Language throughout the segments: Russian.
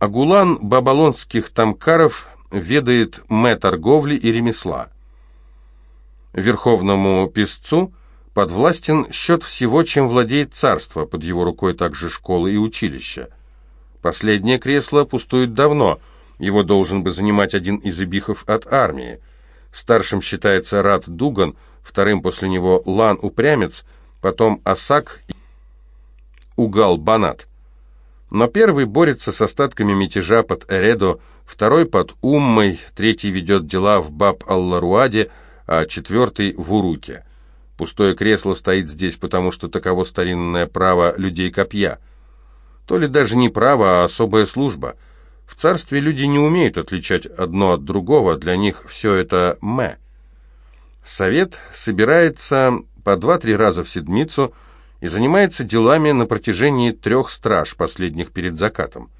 Агулан бабалонских тамкаров ведает мэ торговли и ремесла. Верховному писцу подвластен счет всего, чем владеет царство, под его рукой также школы и училища. Последнее кресло пустует давно, его должен бы занимать один из эбихов от армии. Старшим считается Рад Дуган, вторым после него Лан Упрямец, потом Асак и Угал Банат. Но первый борется с остатками мятежа под Эредо, второй под Уммой, третий ведет дела в Баб-Алларуаде, а четвертый в Уруке. Пустое кресло стоит здесь, потому что таково старинное право людей копья. То ли даже не право, а особая служба. В царстве люди не умеют отличать одно от другого, для них все это «мэ». Совет собирается по два-три раза в седмицу – и занимается делами на протяжении трех страж, последних перед закатом.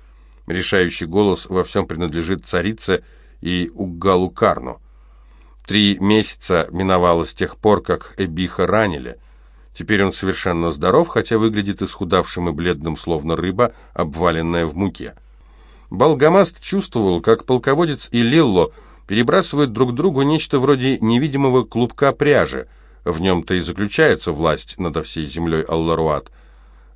Решающий голос во всем принадлежит царице и Уггалу Карну. Три месяца миновало с тех пор, как Эбиха ранили. Теперь он совершенно здоров, хотя выглядит исхудавшим и бледным, словно рыба, обваленная в муке. Балгамаст чувствовал, как полководец и Лилло перебрасывают друг другу нечто вроде невидимого клубка пряжи – в нем-то и заключается власть над всей землей Алларуат.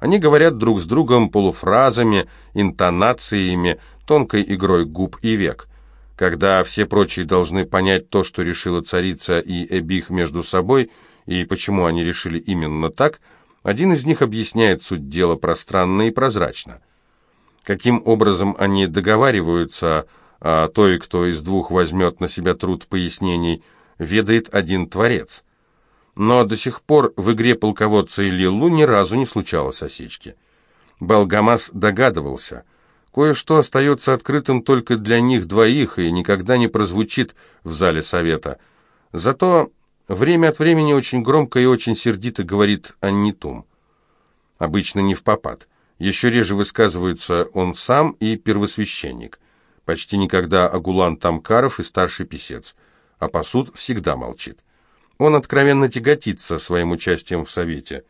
Они говорят друг с другом полуфразами, интонациями, тонкой игрой губ и век. Когда все прочие должны понять то, что решила царица и Эбих между собой, и почему они решили именно так, один из них объясняет суть дела пространно и прозрачно. Каким образом они договариваются, а той, кто из двух возьмет на себя труд пояснений, ведает один Творец – но до сих пор в игре полководца Лилу ни разу не случалось осечки. Балгамас догадывался, кое-что остается открытым только для них двоих и никогда не прозвучит в зале совета. Зато время от времени очень громко и очень сердито говорит Аннитум. Обычно не в попад. Еще реже высказываются он сам и первосвященник. Почти никогда Агулан Тамкаров и старший писец. А посуд всегда молчит. Он откровенно тяготится своим участием в Совете.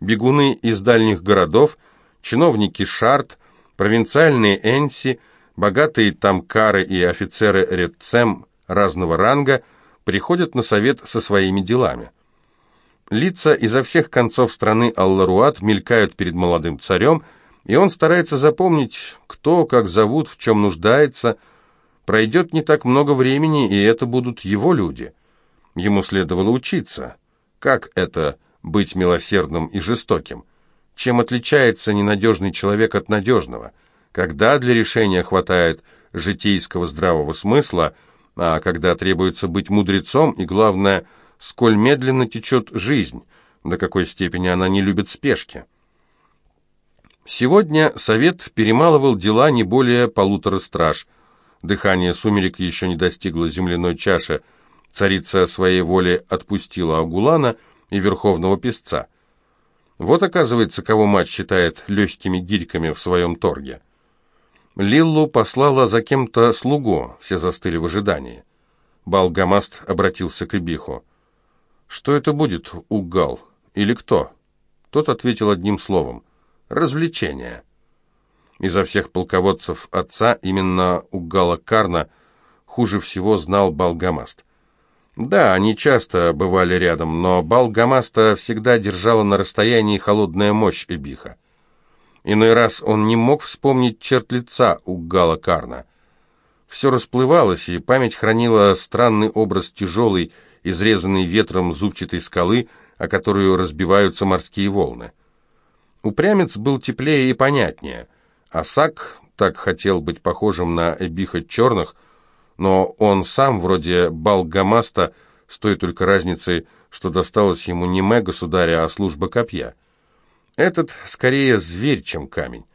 Бегуны из дальних городов, чиновники Шарт, провинциальные Энси, богатые тамкары и офицеры Редцем разного ранга приходят на Совет со своими делами. Лица изо всех концов страны Алларуат мелькают перед молодым царем, и он старается запомнить, кто, как зовут, в чем нуждается. Пройдет не так много времени, и это будут его люди – Ему следовало учиться. Как это быть милосердным и жестоким? Чем отличается ненадежный человек от надежного? Когда для решения хватает житейского здравого смысла, а когда требуется быть мудрецом, и главное, сколь медленно течет жизнь, до какой степени она не любит спешки. Сегодня совет перемалывал дела не более полутора страж. Дыхание сумерек еще не достигло земляной чаши, Царица своей воле отпустила Агулана и Верховного Песца. Вот, оказывается, кого мать считает легкими гирьками в своем торге. Лиллу послала за кем-то слугу, все застыли в ожидании. Балгамаст обратился к Ибиху. «Что это будет, Угал? Или кто?» Тот ответил одним словом. «Развлечение». Изо всех полководцев отца именно Угала Карна хуже всего знал Балгамаст. Да, они часто бывали рядом, но Балгамаста всегда держала на расстоянии холодная мощь Эбиха. Иной раз он не мог вспомнить черт лица у Гала Карна. Все расплывалось, и память хранила странный образ тяжелой, изрезанной ветром зубчатой скалы, о которую разбиваются морские волны. Упрямец был теплее и понятнее. Асак так хотел быть похожим на Эбиха Черных – но он сам, вроде Балгамаста, с той только разницей, что досталось ему не мэ государя, а служба копья. Этот скорее зверь, чем камень.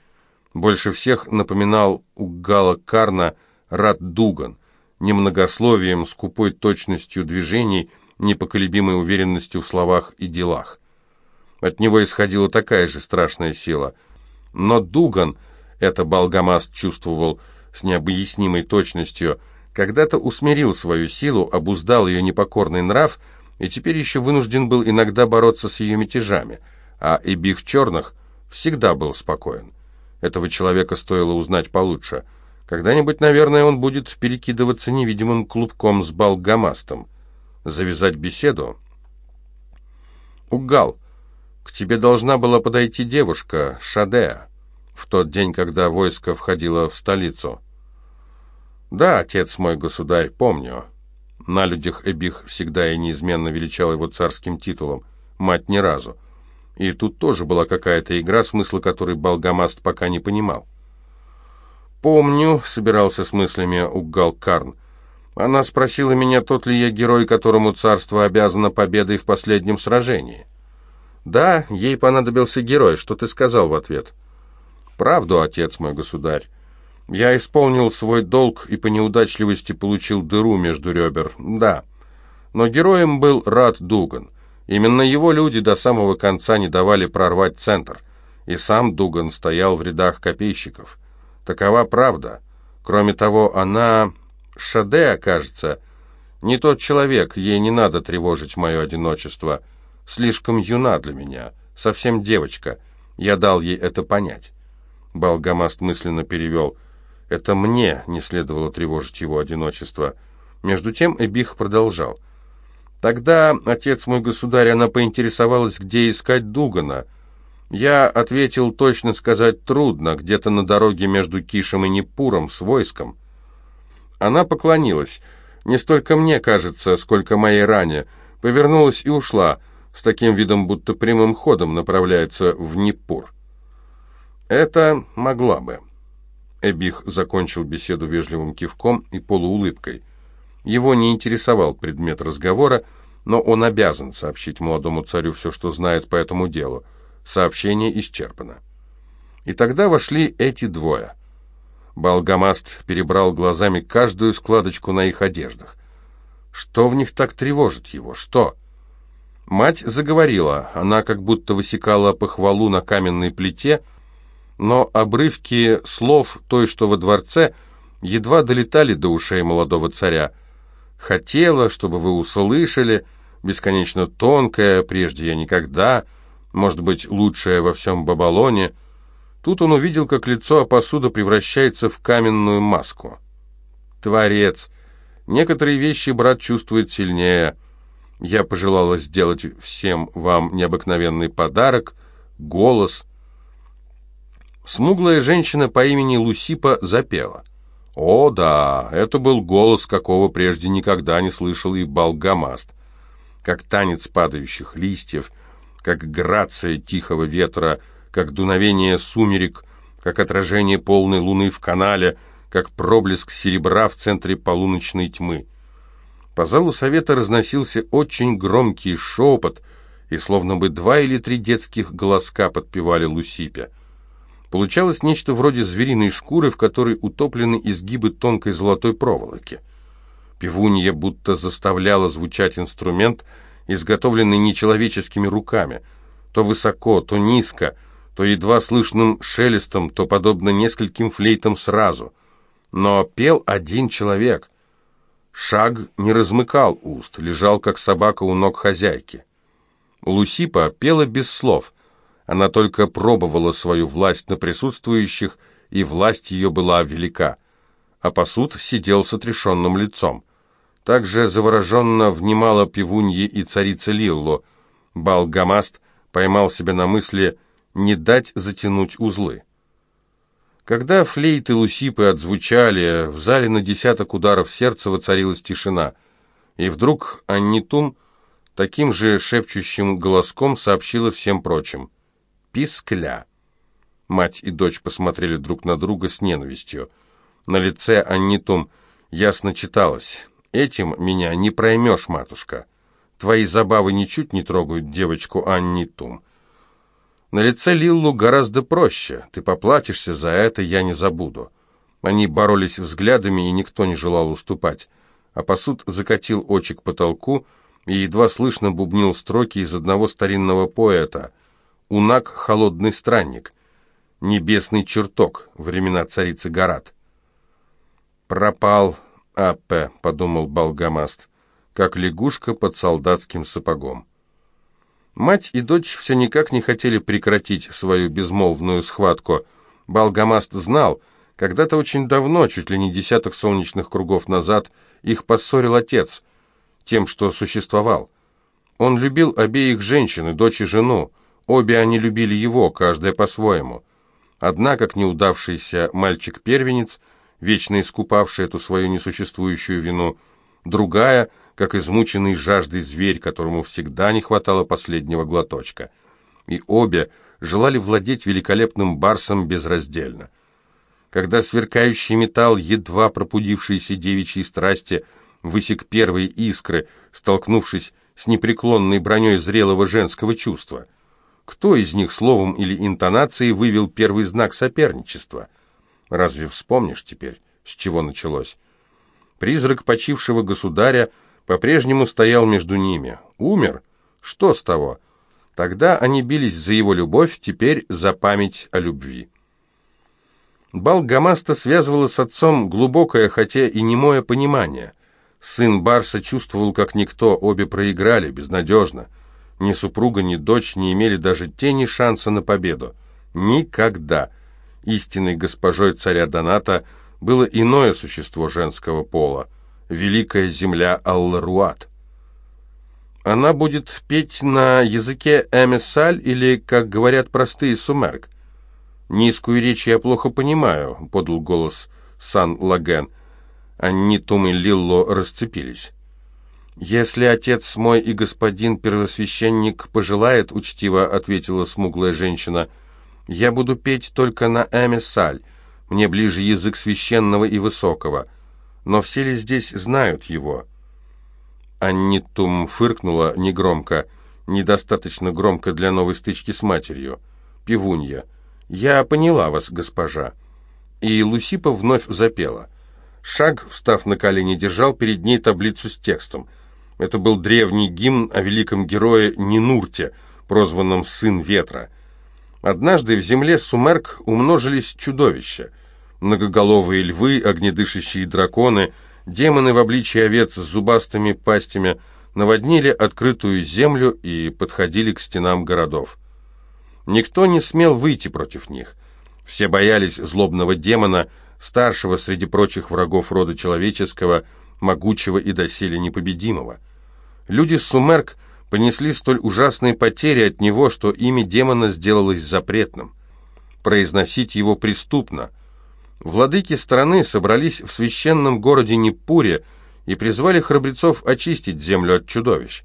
Больше всех напоминал у Гала Карна Рад Дуган, немногословием, скупой точностью движений, непоколебимой уверенностью в словах и делах. От него исходила такая же страшная сила. Но Дуган, это Балгамаст чувствовал с необъяснимой точностью, когда-то усмирил свою силу, обуздал ее непокорный нрав и теперь еще вынужден был иногда бороться с ее мятежами, а Эбих Черных всегда был спокоен. Этого человека стоило узнать получше. Когда-нибудь, наверное, он будет перекидываться невидимым клубком с Балгамастом. Завязать беседу? Угал, к тебе должна была подойти девушка, Шадеа, в тот день, когда войско входило в столицу. Да, отец мой государь, помню. На людях Эбих всегда и неизменно величал его царским титулом, мать ни разу. И тут тоже была какая-то игра, смысла которой Балгамаст пока не понимал. «Помню», — собирался с мыслями Уггал Карн. «Она спросила меня, тот ли я герой, которому царство обязано победой в последнем сражении». «Да, ей понадобился герой. Что ты сказал в ответ?» «Правду, отец мой государь. Я исполнил свой долг и по неудачливости получил дыру между ребер. Да. Но героем был Рад Дуган. Именно его люди до самого конца не давали прорвать центр. И сам Дуган стоял в рядах копейщиков». Такова правда. Кроме того, она... Шаде, окажется, не тот человек, ей не надо тревожить мое одиночество. Слишком юна для меня, совсем девочка. Я дал ей это понять. Балгамаст мысленно перевел. Это мне не следовало тревожить его одиночество. Между тем Эбих продолжал. Тогда, отец мой государь, она поинтересовалась, где искать Дугана. Я ответил, точно сказать трудно, где-то на дороге между Кишем и Непуром с войском. Она поклонилась, не столько мне кажется, сколько моей ране, повернулась и ушла, с таким видом, будто прямым ходом направляется в Непур. Это могла бы. Эбих закончил беседу вежливым кивком и полуулыбкой. Его не интересовал предмет разговора, но он обязан сообщить молодому царю все, что знает по этому делу. Сообщение исчерпано. И тогда вошли эти двое. Балгамаст перебрал глазами каждую складочку на их одеждах. Что в них так тревожит его? Что? Мать заговорила, она как будто высекала похвалу на каменной плите, но обрывки слов той, что во дворце, едва долетали до ушей молодого царя. «Хотела, чтобы вы услышали, бесконечно тонкая, прежде я никогда...» может быть, лучшее во всем Бабалоне. Тут он увидел, как лицо Апасуда превращается в каменную маску. Творец. Некоторые вещи брат чувствует сильнее. Я пожелала сделать всем вам необыкновенный подарок, голос. Смуглая женщина по имени Лусипа запела. О, да, это был голос, какого прежде никогда не слышал и Балгамаст. Как танец падающих листьев — как грация тихого ветра, как дуновение сумерек, как отражение полной луны в канале, как проблеск серебра в центре полуночной тьмы. По залу совета разносился очень громкий шепот, и словно бы два или три детских голоска подпевали Лусипе. Получалось нечто вроде звериной шкуры, в которой утоплены изгибы тонкой золотой проволоки. Певунья будто заставляла звучать инструмент — изготовленный нечеловеческими руками, то высоко, то низко, то едва слышным шелестом, то подобно нескольким флейтам сразу. Но пел один человек. Шаг не размыкал уст, лежал, как собака у ног хозяйки. Лусипа пела без слов. Она только пробовала свою власть на присутствующих, и власть ее была велика. А посуд сидел с отрешенным лицом. Также завороженно внимала пивуньи и царица Лилло. Балгамаст поймал себя на мысли не дать затянуть узлы. Когда флейты Лусипы отзвучали, в зале на десяток ударов сердца воцарилась тишина, и вдруг Аннитум таким же шепчущим голоском сообщила всем прочим. «Пискля». Мать и дочь посмотрели друг на друга с ненавистью. На лице Аннитум ясно читалось Этим меня не проймешь, матушка. Твои забавы ничуть не трогают девочку Аннитум. На лице Лиллу гораздо проще. Ты поплатишься за это, я не забуду. Они боролись взглядами, и никто не желал уступать. А посуд закатил очи к потолку и едва слышно бубнил строки из одного старинного поэта. «Унак — холодный странник», «Небесный чертог» времена царицы Гарат. «Пропал А.П., — подумал Балгамаст, как лягушка под солдатским сапогом. Мать и дочь все никак не хотели прекратить свою безмолвную схватку. Балгамаст знал, Когда-то очень давно, чуть ли не десяток солнечных кругов назад, их поссорил отец тем, что существовал. Он любил обеих женщин, и дочь и жену. Обе они любили его, каждая по-своему. Одна, как неудавшийся мальчик-первенец, вечно искупавший эту свою несуществующую вину, другая, как измученный жаждой зверь, которому всегда не хватало последнего глоточка. И обе желали владеть великолепным барсом безраздельно. Когда сверкающий металл, едва пробудившиеся девичьей страсти, высек первые искры, столкнувшись с непреклонной броней зрелого женского чувства. Кто из них словом или интонацией вывел первый знак соперничества? Разве вспомнишь теперь, с чего началось? Призрак почившего государя по-прежнему стоял между ними. Умер? Что с того? Тогда они бились за его любовь, теперь за память о любви. Бал Гамаста с отцом глубокое, хотя и немое понимание – Сын Барса чувствовал, как никто, обе проиграли, безнадежно. Ни супруга, ни дочь не имели даже тени шанса на победу. Никогда. Истинной госпожой царя Доната было иное существо женского пола — великая земля Алларуат. Она будет петь на языке эмессаль или, как говорят простые сумерк. «Низкую речь я плохо понимаю», — подал голос Сан Лаген. Аннитум и Лилло расцепились. «Если отец мой и господин первосвященник пожелает, — учтиво ответила смуглая женщина, — я буду петь только на эмессаль, мне ближе язык священного и высокого. Но все ли здесь знают его?» Аннитум фыркнула негромко, недостаточно громко для новой стычки с матерью. «Пивунья, я поняла вас, госпожа». И Лусипа вновь запела — Шаг, встав на колени, держал перед ней таблицу с текстом. Это был древний гимн о великом герое Нинурте, прозванном «Сын ветра». Однажды в земле Сумерк умножились чудовища. Многоголовые львы, огнедышащие драконы, демоны в обличии овец с зубастыми пастями наводнили открытую землю и подходили к стенам городов. Никто не смел выйти против них. Все боялись злобного демона, старшего среди прочих врагов рода человеческого, могучего и доселе непобедимого. Люди Сумерк понесли столь ужасные потери от него, что имя демона сделалось запретным. Произносить его преступно. Владыки страны собрались в священном городе Непуре и призвали храбрецов очистить землю от чудовищ,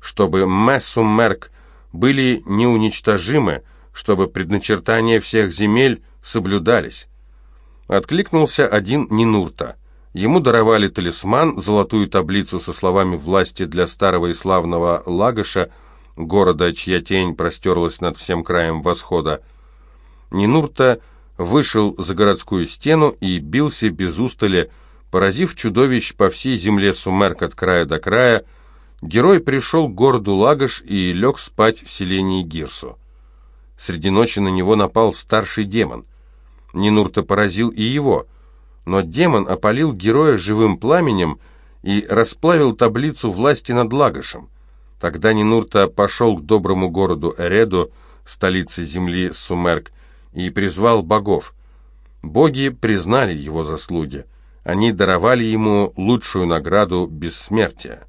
чтобы Мессумерк были неуничтожимы, чтобы предначертания всех земель соблюдались. Откликнулся один Нинурта. Ему даровали талисман, золотую таблицу со словами власти для старого и славного Лагоша, города, чья тень простерлась над всем краем восхода. Нинурта вышел за городскую стену и бился без устали, поразив чудовищ по всей земле Сумерк от края до края, герой пришел к городу Лагош и лег спать в селении Гирсу. Среди ночи на него напал старший демон — Нинурта поразил и его, но демон опалил героя живым пламенем и расплавил таблицу власти над Лагошем. Тогда Нинурта пошел к доброму городу Эреду, столице земли Сумерк, и призвал богов. Боги признали его заслуги. Они даровали ему лучшую награду бессмертия.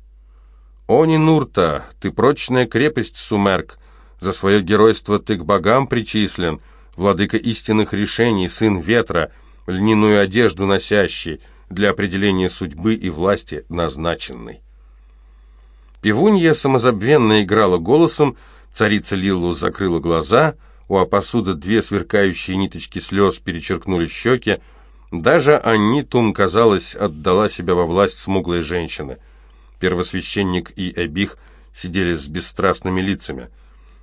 «О, Нинурта, ты прочная крепость Сумерк, за свое геройство ты к богам причислен», владыка истинных решений, сын ветра, льняную одежду носящий, для определения судьбы и власти назначенный. Пивунья самозабвенно играла голосом, царица Лилу закрыла глаза, у Апасуда две сверкающие ниточки слез перечеркнули щеки, даже Аннитум, казалось, отдала себя во власть смуглой женщины. Первосвященник и Эбих сидели с бесстрастными лицами –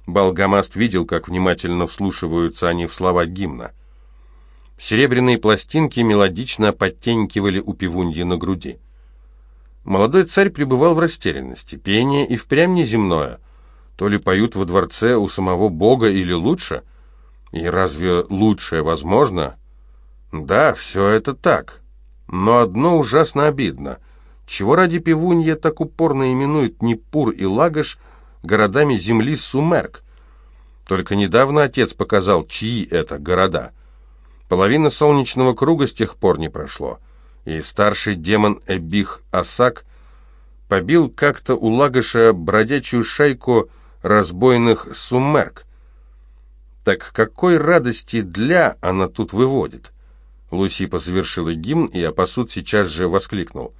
Балгамаст видел, как внимательно вслушиваются они в слова гимна. Серебряные пластинки мелодично подтенькивали у пивуньи на груди. Молодой царь пребывал в растерянности. Пение и впрямь неземное. То ли поют во дворце у самого бога или лучше? И разве лучшее возможно? Да, все это так. Но одно ужасно обидно. Чего ради пивунья так упорно именует Непур и Лагош – городами земли Сумерк. Только недавно отец показал, чьи это города. Половина солнечного круга с тех пор не прошло, и старший демон Эбих Асак побил как-то у Лагоша бродячую шайку разбойных сумерк. Так какой радости для она тут выводит? Лусипа завершила гимн, и Апасуд сейчас же воскликнул.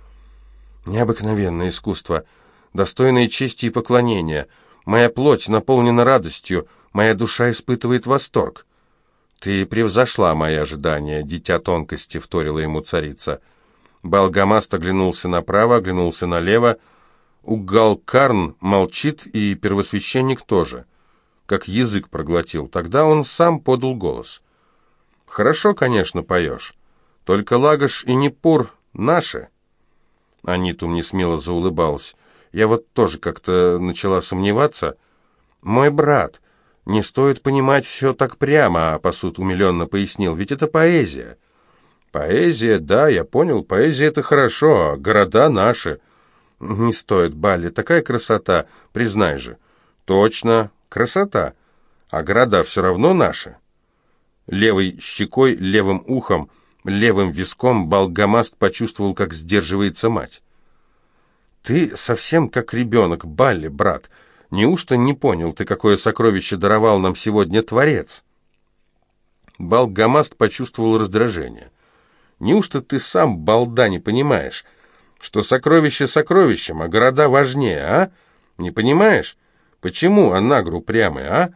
«Необыкновенное искусство, достойное чести и поклонения. Моя плоть наполнена радостью, моя душа испытывает восторг». «Ты превзошла мои ожидания, дитя тонкости», — вторила ему царица. Балгамаст оглянулся направо, оглянулся налево. Угалкарн молчит, и первосвященник тоже. Как язык проглотил. Тогда он сам подал голос. «Хорошо, конечно, поешь. Только Лагош и Непур наши». Анитум несмело заулыбалась. «Я вот тоже как-то начала сомневаться. Мой брат, не стоит понимать все так прямо», — посуд умиленно пояснил, «ведь это поэзия». «Поэзия, да, я понял, поэзия — это хорошо, а города наши». «Не стоит, Балли, такая красота, признай же». «Точно, красота, а города все равно наши». Левой щекой, левым ухом, левым виском Балгамаст почувствовал, как сдерживается мать. «Ты совсем как ребенок, Балли, брат. Неужто не понял ты, какое сокровище даровал нам сегодня Творец?» Балгамаст почувствовал раздражение. «Неужто ты сам, балда, не понимаешь, что сокровище сокровищем, а города важнее, а? Не понимаешь? Почему Анагру прямый, а?»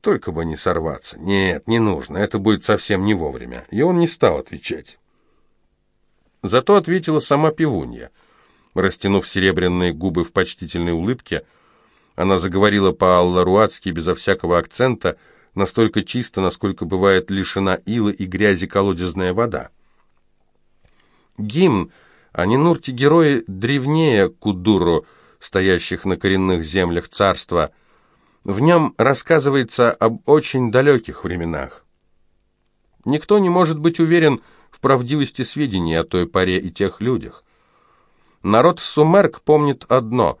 Только бы не сорваться. Нет, не нужно, это будет совсем не вовремя. И он не стал отвечать. Зато ответила сама пивунья. Растянув серебряные губы в почтительной улыбке, она заговорила по-алларуатски безо всякого акцента, настолько чисто, насколько бывает лишена ила и грязи колодезная вода. Гимн, а не нурти-герои древнее Кудуру, стоящих на коренных землях царства – в нем рассказывается об очень далеких временах. Никто не может быть уверен в правдивости сведений о той поре и тех людях. Народ Сумерк помнит одно,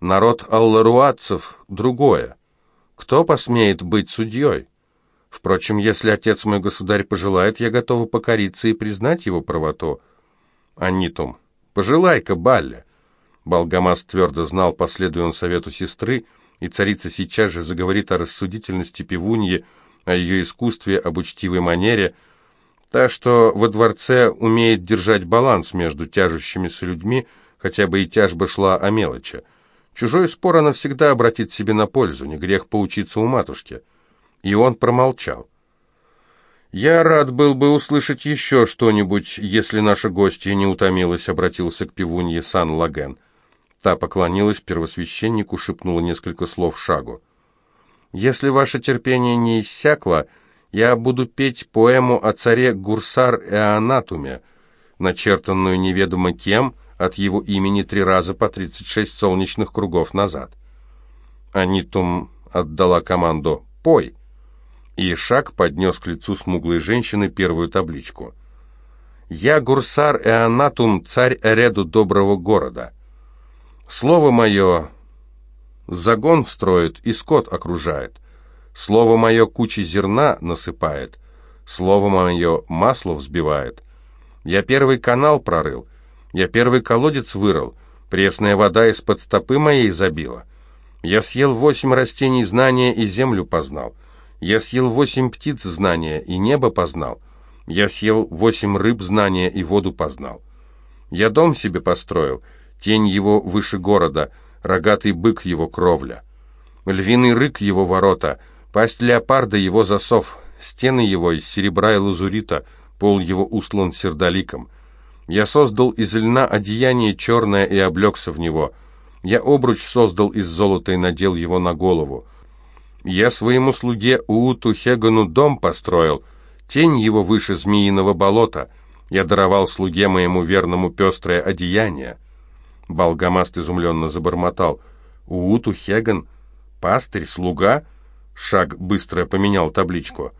народ алларуатцев – другое. Кто посмеет быть судьей? Впрочем, если отец мой государь пожелает, я готова покориться и признать его правоту. Анитум, пожелай-ка, Балля. Балгамас твердо знал, последуя он совету сестры – и царица сейчас же заговорит о рассудительности пивуньи, о ее искусстве, об учтивой манере, та, что во дворце умеет держать баланс между тяжущимися людьми, хотя бы и тяжба шла о мелочи. Чужой спор она всегда обратит себе на пользу, не грех поучиться у матушки. И он промолчал. «Я рад был бы услышать еще что-нибудь, если наша гостья не утомилась», — обратился к пивунье Сан-Лаген. Та поклонилась первосвященнику, шепнула несколько слов шагу. «Если ваше терпение не иссякло, я буду петь поэму о царе Гурсар-Эонатуме, начертанную неведомо кем от его имени три раза по 36 солнечных кругов назад». Анитум отдала команду «Пой!» и шаг поднес к лицу смуглой женщины первую табличку. «Я Гурсар Эонатум, царь Эреду доброго города». Слово мое загон строит и скот окружает. Слово мое кучи зерна насыпает. Слово мое масло взбивает. Я первый канал прорыл. Я первый колодец вырыл. Пресная вода из-под стопы моей забила. Я съел восемь растений знания и землю познал. Я съел восемь птиц знания и небо познал. Я съел восемь рыб знания и воду познал. Я дом себе построил — Тень его выше города, рогатый бык его кровля. Львиный рык его ворота, пасть леопарда его засов, стены его из серебра и лазурита, пол его услан сердоликом. Я создал из льна одеяние черное и облегся в него. Я обруч создал из золота и надел его на голову. Я своему слуге Ууту Хегану дом построил, тень его выше змеиного болота. Я даровал слуге моему верному пестрое одеяние. Балгамаст изумленно забормотал. «Ууту Хеган? Пастырь? Слуга?» Шаг быстро поменял табличку.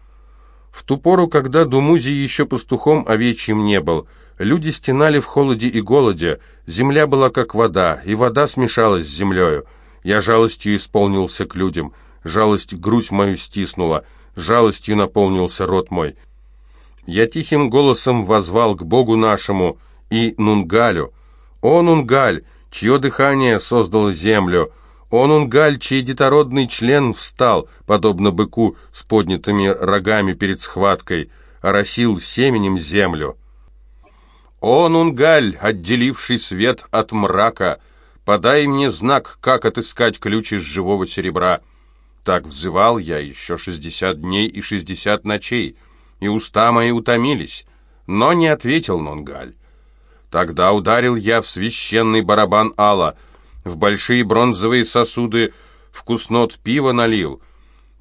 В ту пору, когда Думузи еще пастухом овечьим не был, люди стенали в холоде и голоде, земля была как вода, и вода смешалась с землею. Я жалостью исполнился к людям, жалость грудь мою стиснула, жалостью наполнился рот мой. Я тихим голосом возвал к Богу нашему и Нунгалю. «О, Нунгаль, чье дыхание создало землю! О, Нунгаль, чей детородный член встал, подобно быку с поднятыми рогами перед схваткой, оросил семенем землю!» «О, Нунгаль, отделивший свет от мрака, подай мне знак, как отыскать ключ из живого серебра!» Так взывал я еще шестьдесят дней и шестьдесят ночей — и уста мои утомились, но не ответил Нунгаль. Тогда ударил я в священный барабан Алла, в большие бронзовые сосуды вкуснот пива налил,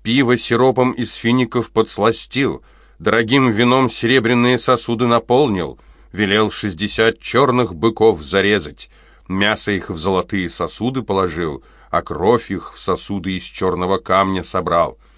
пиво сиропом из фиников подсластил, дорогим вином серебряные сосуды наполнил, велел шестьдесят черных быков зарезать, мясо их в золотые сосуды положил, а кровь их в сосуды из черного камня собрал —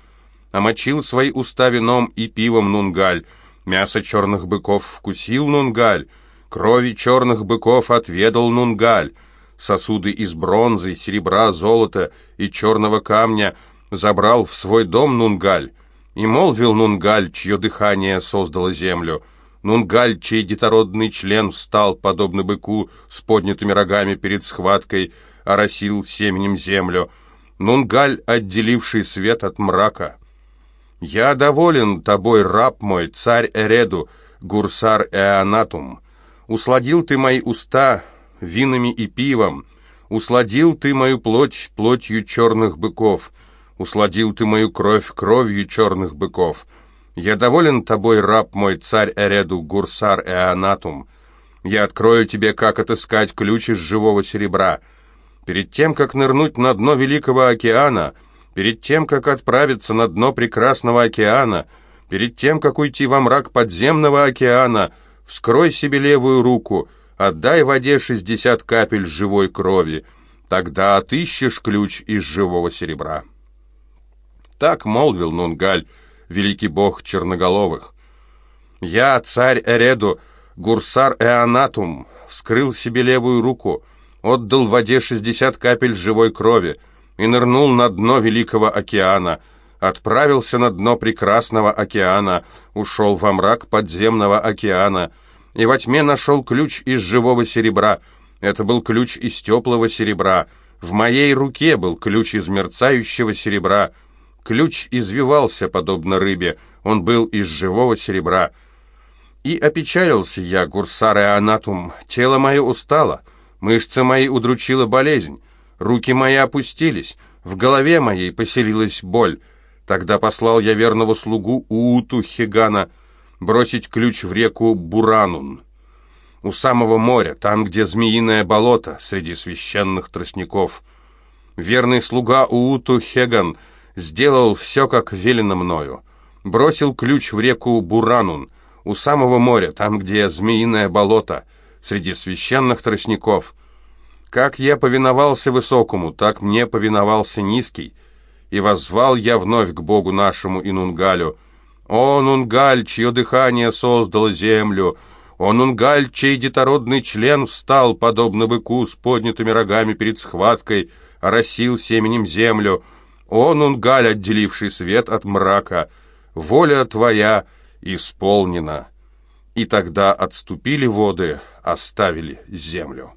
омочил свои уста вином и пивом Нунгаль, мясо черных быков вкусил Нунгаль, крови черных быков отведал Нунгаль, сосуды из бронзы, серебра, золота и черного камня забрал в свой дом Нунгаль, и молвил Нунгаль, чье дыхание создало землю, Нунгаль, чей детородный член встал, подобно быку, с поднятыми рогами перед схваткой, оросил семенем землю, Нунгаль, отделивший свет от мрака. «Я доволен тобой, раб мой, царь Эреду, гурсар Эонатум. Усладил ты мои уста винами и пивом, усладил ты мою плоть плотью черных быков, усладил ты мою кровь кровью черных быков. Я доволен тобой, раб мой, царь Эреду, гурсар Эонатум. Я открою тебе, как отыскать ключ из живого серебра. Перед тем, как нырнуть на дно Великого океана — перед тем, как отправиться на дно прекрасного океана, перед тем, как уйти во мрак подземного океана, вскрой себе левую руку, отдай воде шестьдесят капель живой крови, тогда отыщешь ключ из живого серебра». Так молвил Нунгаль, великий бог черноголовых. «Я, царь Эреду, гурсар Эонатум, вскрыл себе левую руку, отдал воде шестьдесят капель живой крови, и нырнул на дно Великого океана, отправился на дно Прекрасного океана, ушел во мрак подземного океана, и во тьме нашел ключ из живого серебра. Это был ключ из теплого серебра. В моей руке был ключ из мерцающего серебра. Ключ извивался, подобно рыбе, он был из живого серебра. И опечалился я, гурсар и анатум, тело мое устало, мышцы мои удручила болезнь. Руки мои опустились, в голове моей поселилась боль. Тогда послал я верного слугу Ууту Хигана бросить ключ в реку Буранун. У самого моря, там, где змеиное болото, среди священных тростников. Верный слуга Ууту Хеган сделал все, как велено мною. Бросил ключ в реку Буранун, у самого моря, там, где змеиное болото, среди священных тростников — как я повиновался высокому, так мне повиновался низкий. И воззвал я вновь к Богу нашему Инунгалю. О, Нунгаль, чье дыхание создало землю! О, Нунгаль, чей детородный член встал, подобно быку, с поднятыми рогами перед схваткой, оросил семенем землю! О, Нунгаль, отделивший свет от мрака! Воля твоя исполнена!» И тогда отступили воды, оставили землю.